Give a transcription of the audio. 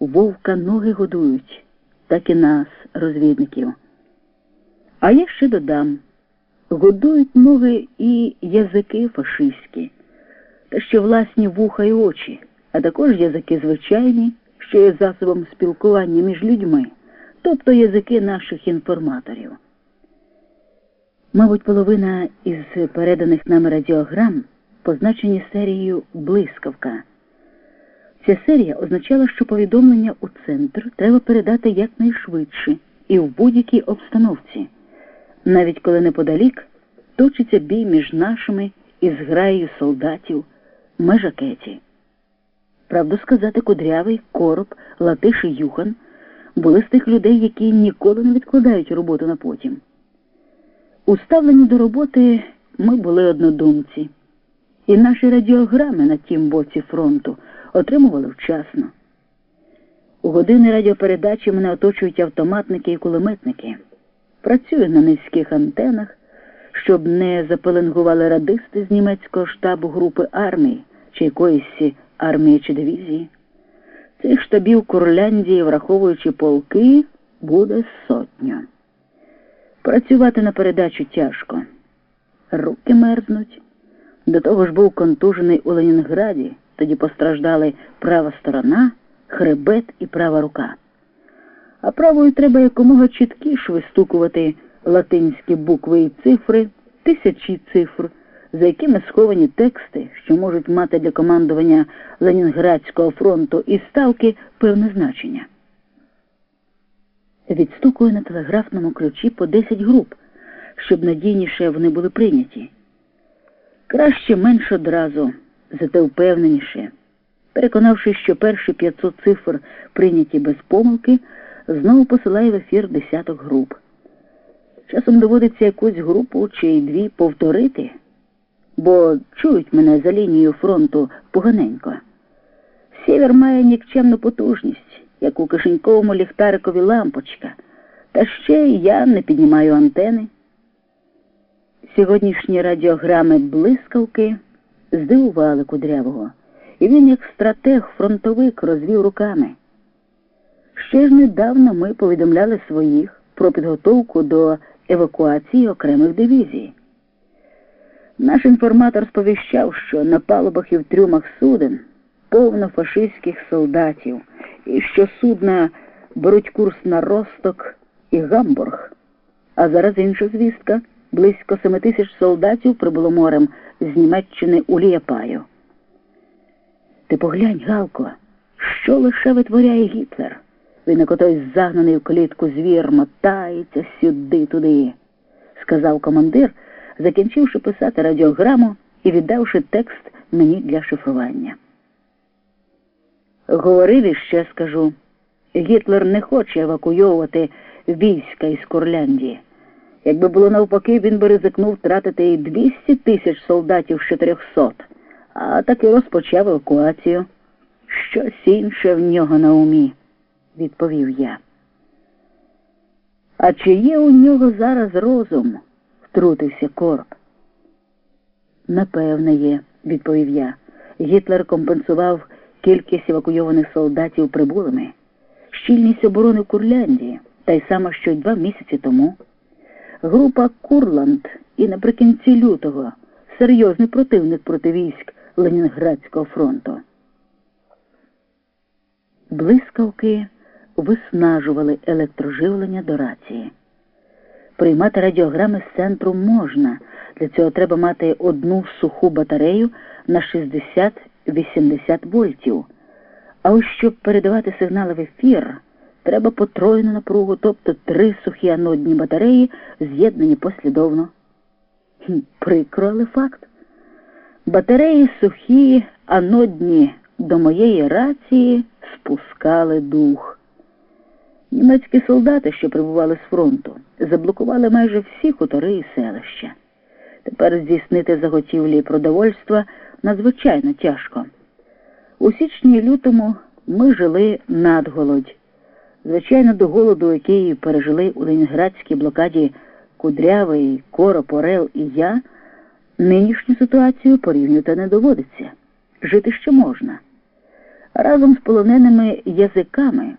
вовка ноги годують, так і нас, розвідників. А я ще додам годують ноги і язики фашистські, та ще власні вуха і очі, а також язики звичайні, що є засобом спілкування між людьми, тобто язики наших інформаторів. Мабуть, половина із переданих нам радіограм позначені серією Блискавка. Ця серія означала, що повідомлення у центр треба передати якнайшвидше і в будь-якій обстановці, навіть коли неподалік точиться бій між нашими і зграєю солдатів межакеті. Правду сказати, кудрявий, короб, латиш і юхан були з тих людей, які ніколи не відкладають роботу на потім. Уставлені до роботи ми були однодумці, і наші радіограми на тім боці фронту отримували вчасно. У години радіопередачі мене оточують автоматники і кулеметники. Працюю на низьких антенах, щоб не запеленгували радисти з німецького штабу групи армії чи якоїсь армії чи дивізії. Цих штабів Курляндії, враховуючи полки, буде сотня. Працювати на передачу тяжко. Руки мерзнуть. До того ж був контужений у Ленінграді, тоді постраждали права сторона, хребет і права рука. А правою треба якомога чіткіше вистукувати латинські букви і цифри, тисячі цифр, за якими сховані тексти, що можуть мати для командування Ленінградського фронту і ставки певне значення. Відстукую на телеграфному ключі по 10 груп, щоб надійніше вони були прийняті. Краще менш одразу, зате впевненіше. Переконавшись, що перші 500 цифр прийняті без помилки, знову посилаю в ефір десяток груп. Часом доводиться якусь групу чи дві повторити, бо чують мене за лінією фронту поганенько. Сєвєр має нікчемну потужність, як у кишеньковому ліхтарикові лампочка, та ще й я не піднімаю антени. Сьогоднішні радіограми блискавки здивували кудрявого, і він, як стратег, фронтовик, розвів руками. Ще ж недавно ми повідомляли своїх про підготовку до евакуації окремих дивізій. Наш інформатор сповіщав, що на палубах і в трюмах суден повно фашистських солдатів, і що судна беруть курс на Росток і Гамбург. А зараз інша звістка. Близько семи тисяч солдатів прибуло морем з Німеччини у Ліяпаю. Ти поглянь, Галко, що лише витворяє Гітлер. Він як отой загнаний в клітку звір мотається сюди-туди, сказав командир, закінчивши писати радіограму і віддавши текст мені для шифрування. Говорив і скажу. Гітлер не хоче евакуйовувати війська із Курляндії. Якби було навпаки, він би ризикнув втратити і 200 тисяч солдатів з 400, а таки розпочав евакуацію. Щось інше в нього на умі, відповів я. А чи є у нього зараз розум? втрутився короб. Напевне, є, відповів я. Гітлер компенсував кількість евакуйованих солдатів прибулими, щільність оборони в Курляндії, та й саме, що й два місяці тому. Група Курланд і наприкінці лютого серйозний противник проти військ Ленінградського фронту. Блискавки виснажували електроживлення до рації. Приймати радіограми з центру можна. Для цього треба мати одну суху батарею на 60-80 вольтів. А ось щоб передавати сигнали в ефір, треба потройну напругу, тобто три сухі анодні батареї, з'єднані послідовно. Прикро, але факт. Батареї сухі, анодні до моєї рації спускали дух. Німецькі солдати, що прибували з фронту, заблокували майже всі хутори і селища. Тепер здійснити заготівлі продовольства надзвичайно тяжко. У січні лютому ми жили надголодь. Звичайно, до голоду, який пережили у Ленінградській блокаді Кудрявий, Коро, Порел і я, нинішню ситуацію порівнювати не доводиться. Жити ще можна. разом з полоненими язиками